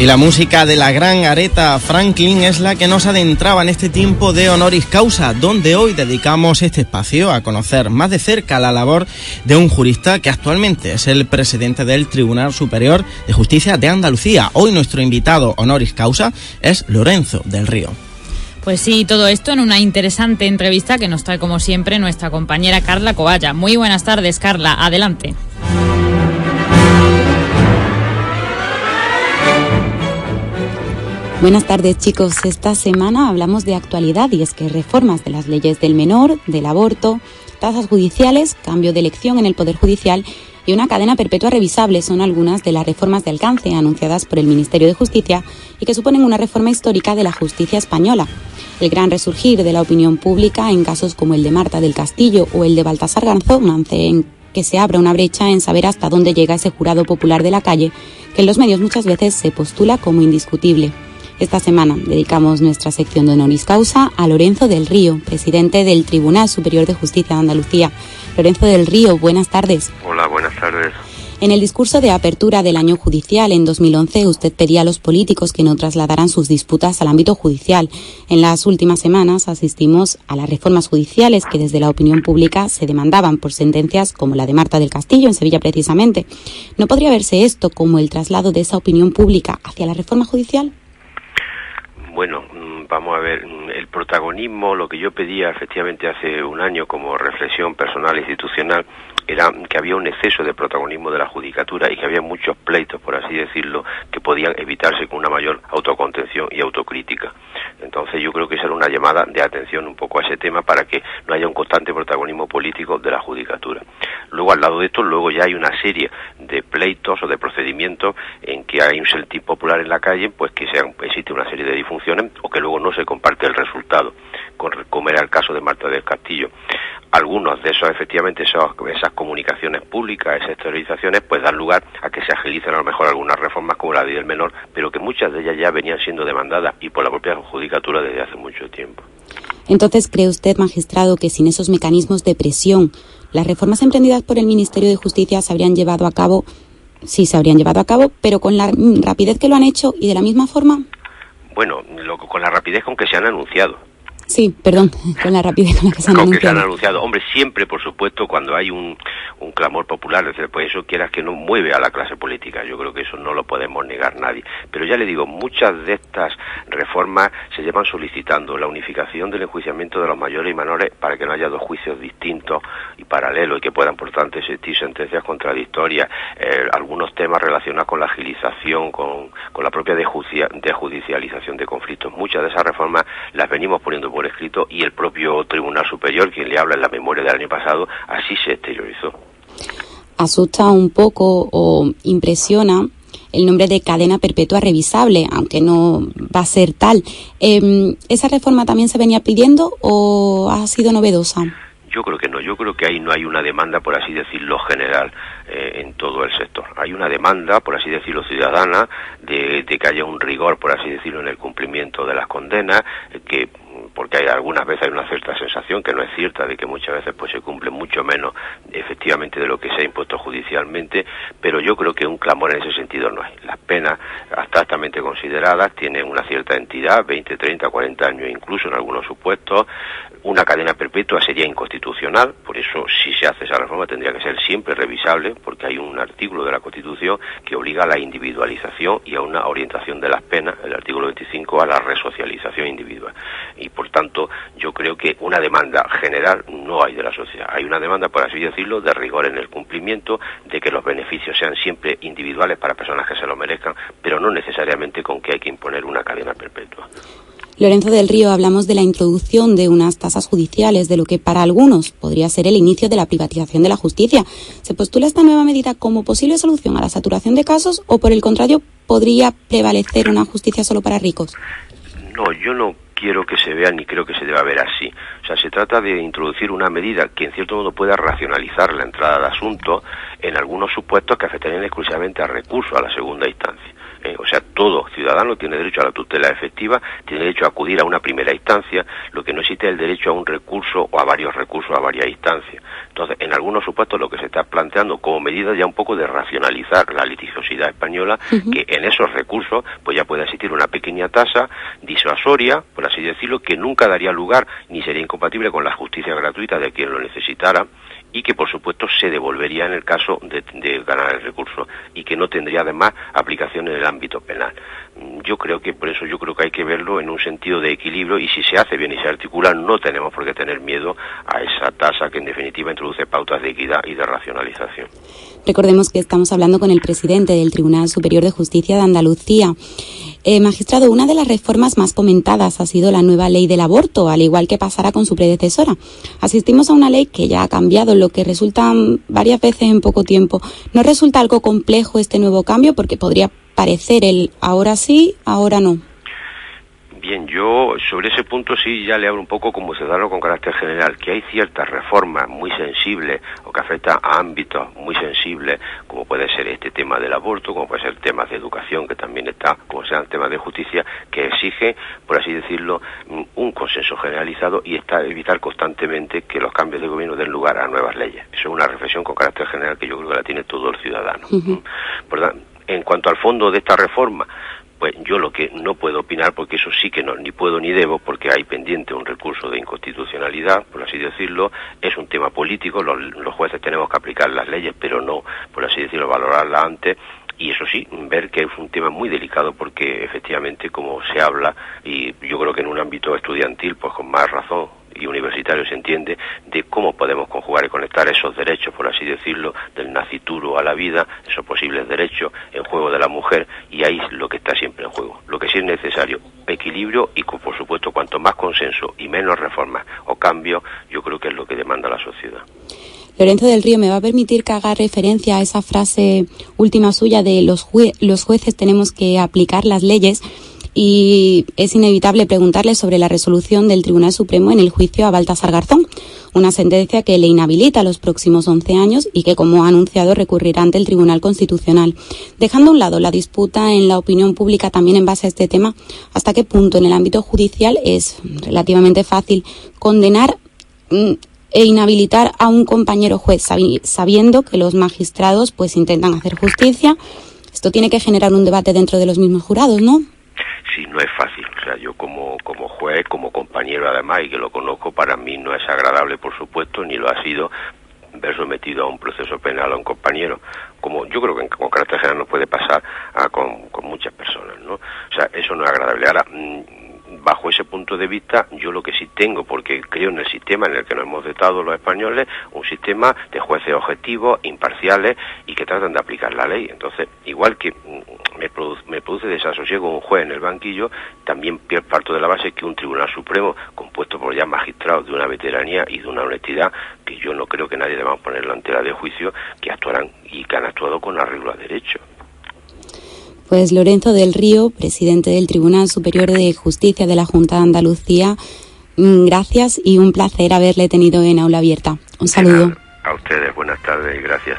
Y la música de la gran Aretha Franklin es la que nos adentraba en este tiempo de honoris causa, donde hoy dedicamos este espacio a conocer más de cerca la labor de un jurista que actualmente es el presidente del Tribunal Superior de Justicia de Andalucía. Hoy nuestro invitado honoris causa es Lorenzo del Río. Pues sí, todo esto en una interesante entrevista que nos trae como siempre nuestra compañera Carla Covalla. Muy buenas tardes, Carla. Adelante. Buenas tardes chicos, esta semana hablamos de actualidad y es que reformas de las leyes del menor, del aborto, tasas judiciales, cambio de elección en el Poder Judicial y una cadena perpetua revisable son algunas de las reformas de alcance anunciadas por el Ministerio de Justicia y que suponen una reforma histórica de la justicia española. El gran resurgir de la opinión pública en casos como el de Marta del Castillo o el de Baltasar Garzón hace que se abra una brecha en saber hasta dónde llega ese jurado popular de la calle que en los medios muchas veces se postula como indiscutible. Esta semana dedicamos nuestra sección de honoris causa a Lorenzo del Río, presidente del Tribunal Superior de Justicia de Andalucía. Lorenzo del Río, buenas tardes. Hola, buenas tardes. En el discurso de apertura del año judicial en 2011, usted pedía a los políticos que no trasladaran sus disputas al ámbito judicial. En las últimas semanas asistimos a las reformas judiciales que desde la opinión pública se demandaban por sentencias como la de Marta del Castillo en Sevilla precisamente. ¿No podría verse esto como el traslado de esa opinión pública hacia la reforma judicial? Bueno, mm, vamos a ver, mm, el protagonismo, lo que yo pedía efectivamente hace un año como reflexión personal e institucional, era que había un exceso de protagonismo de la judicatura y que había muchos pleitos, por así decirlo, que podían evitarse con una mayor autocontención y autocrítica. Entonces yo creo que esa era una llamada de atención un poco a ese tema para que no haya un constante protagonismo político de la judicatura. Luego al lado de esto, luego ya hay una serie de pleitos o de procedimientos en que hay un sentir popular en la calle, pues que sean, existe una serie de disfunciones o que luego no se comparte el resultado, como era el caso de Marta del Castillo algunos de esos, efectivamente, esos, esas comunicaciones públicas, esas exteriorizaciones, pues dan lugar a que se agilicen a lo mejor algunas reformas como la ley del menor, pero que muchas de ellas ya venían siendo demandadas y por la propia judicatura desde hace mucho tiempo. Entonces, ¿cree usted, magistrado, que sin esos mecanismos de presión, las reformas emprendidas por el Ministerio de Justicia se habrían llevado a cabo? Sí, se habrían llevado a cabo, pero con la rapidez que lo han hecho y de la misma forma. Bueno, con la rapidez con que se han anunciado Sí, perdón, con la rapidez con la que se han con anunciado. Que se han anunciado. Hombre, siempre, por supuesto, cuando hay un, un clamor popular, pues eso quieras que no mueve a la clase política. Yo creo que eso no lo podemos negar nadie. Pero ya le digo, muchas de estas reformas se llevan solicitando la unificación del enjuiciamiento de los mayores y menores para que no haya dos juicios distintos y paralelos y que puedan, por tanto, existir sentencias contradictorias. Eh, algunos temas relacionados con la agilización, con, con la propia dejudicialización de conflictos. Muchas de esas reformas las venimos poniendo por escrito y el propio Tribunal Superior, quien le habla en la memoria del año pasado, así se exteriorizó. Asusta un poco o impresiona el nombre de cadena perpetua revisable, aunque no va a ser tal. Eh, ¿Esa reforma también se venía pidiendo o ha sido novedosa? Yo creo que no, yo creo que ahí no hay una demanda, por así decirlo, general eh, en todo el sector. Hay una demanda, por así decirlo, ciudadana, de, de, que haya un rigor, por así decirlo, en el cumplimiento de las condenas, eh, que porque hay algunas veces hay una cierta sensación que no es cierta de que muchas veces pues se cumple mucho menos efectivamente de lo que se ha impuesto judicialmente, pero yo creo que un clamor en ese sentido no hay. Las penas abstractamente consideradas tienen una cierta entidad, 20, 30, 40 años incluso en algunos supuestos, una cadena perpetua sería inconstitucional, por eso si se hace esa reforma tendría que ser siempre revisable, porque hay un artículo de la Constitución que obliga a la individualización y a una orientación de las penas, el artículo 25 a la resocialización individual. Por tanto, yo creo que una demanda general no hay de la sociedad. Hay una demanda, por así decirlo, de rigor en el cumplimiento, de que los beneficios sean siempre individuales para personas que se lo merezcan, pero no necesariamente con que hay que imponer una cadena perpetua. Lorenzo del Río, hablamos de la introducción de unas tasas judiciales, de lo que para algunos podría ser el inicio de la privatización de la justicia. ¿Se postula esta nueva medida como posible solución a la saturación de casos o, por el contrario, podría prevalecer una justicia solo para ricos? No, yo no quiero que se vea ni creo que se deba ver así. Sea, se trata de introducir una medida que en cierto modo pueda racionalizar la entrada de asunto en algunos supuestos que afectarían exclusivamente al recurso a la segunda instancia Eh, o sea, todo ciudadano tiene derecho a la tutela efectiva, tiene derecho a acudir a una primera instancia, lo que no existe es el derecho a un recurso o a varios recursos a varias instancias. Entonces, en algunos supuestos lo que se está planteando como medida ya un poco de racionalizar la litigiosidad española, que en esos recursos pues ya puede existir una pequeña tasa disuasoria, por así decirlo, que nunca daría lugar ni sería incompatible con la justicia gratuita de quien lo necesitara y que por supuesto se devolvería en el caso de, ganar el recurso y que no tendría además aplicación en el ámbito penal. Yo creo que por eso yo creo que hay que verlo en un sentido de equilibrio y si se hace bien y se articula no tenemos por qué tener miedo a esa tasa que en definitiva introduce pautas de equidad y de racionalización. Recordemos que estamos hablando con el presidente del Tribunal Superior de Justicia de Andalucía. Eh, magistrado, una de las reformas más comentadas ha sido la nueva ley del aborto, al igual que pasará con su predecesora. Asistimos a una ley que ya ha cambiado, lo que resulta varias veces en poco tiempo. ¿No resulta algo complejo este nuevo cambio? Porque podría parecer el ahora sí, ahora no. Bien, yo sobre ese punto sí ya le hablo un poco como ciudadano con carácter general, que hay ciertas reformas muy sensibles o que afectan a ámbitos muy sensibles, como puede ser este tema del aborto, como puede ser temas de educación, que también está, como sean temas de justicia, que exige, por así decirlo, un consenso generalizado y está evitar constantemente que los cambios de gobierno den lugar a nuevas leyes. Eso es una reflexión con carácter general que yo creo que la tiene todo el ciudadano. En cuanto al fondo de esta reforma, pues yo lo que no puedo opinar, porque eso sí que no, ni puedo ni debo, porque hay pendiente un recurso de inconstitucionalidad, por así decirlo, es un tema político, los, jueces tenemos que aplicar las leyes, pero no, por así decirlo, valorarlas antes, y eso sí, ver que es un tema muy delicado porque efectivamente como se habla, y yo creo que en un ámbito estudiantil, pues con más razón, y universitario se entiende de cómo podemos conjugar y conectar esos derechos, por así decirlo, del nacituro a la vida, esos posibles derechos en juego de la mujer, y ahí lo que está siempre en juego. Lo que sí es necesario, equilibrio y, por supuesto, cuanto más consenso y menos reformas o cambios, yo creo que es lo que demanda la sociedad. Lorenzo del Río, ¿me va a permitir que haga referencia a esa frase última suya de los, los jueces tenemos que aplicar las leyes? Y es inevitable preguntarle sobre la resolución del Tribunal Supremo en el juicio a Baltasar Garzón, una sentencia que le inhabilita los próximos 11 años y que, como ha anunciado, recurrirá ante el Tribunal Constitucional. Dejando a un lado la disputa en la opinión pública también en base a este tema, ¿hasta qué punto en el ámbito judicial es relativamente fácil condenar mm, e inhabilitar a un compañero juez sabiendo que los magistrados pues intentan hacer justicia? Esto tiene que generar un debate dentro de los mismos jurados, ¿no? Sí, no es fácil. O sea, yo como, como juez, como compañero además, y que lo conozco, para mí no es agradable, por supuesto, ni lo ha sido ver sometido a un proceso penal a un compañero, como yo creo que con carácter general no puede pasar a, con, muchas personas, ¿no? O sea, eso no es agradable. Ahora, mm, bajo ese punto de vista, yo lo que sí tengo, porque creo en el sistema en el que nos hemos dotado los españoles, un sistema de jueces objetivos, imparciales y que tratan de aplicar la ley. Entonces, igual que me produce, me produce desasosiego un juez en el banquillo, también parto de la base que un tribunal supremo, compuesto por ya magistrados de una veteranía y de una honestidad, que yo no creo que nadie deba poner la tela de juicio, que actuarán y que han actuado con arreglo a derecho. Pues Lorenzo del Río, presidente del Tribunal Superior de Justicia de la Junta de Andalucía, mm, gracias y un placer haberle tenido en aula abierta. Un saludo. A ustedes, buenas tardes y gracias.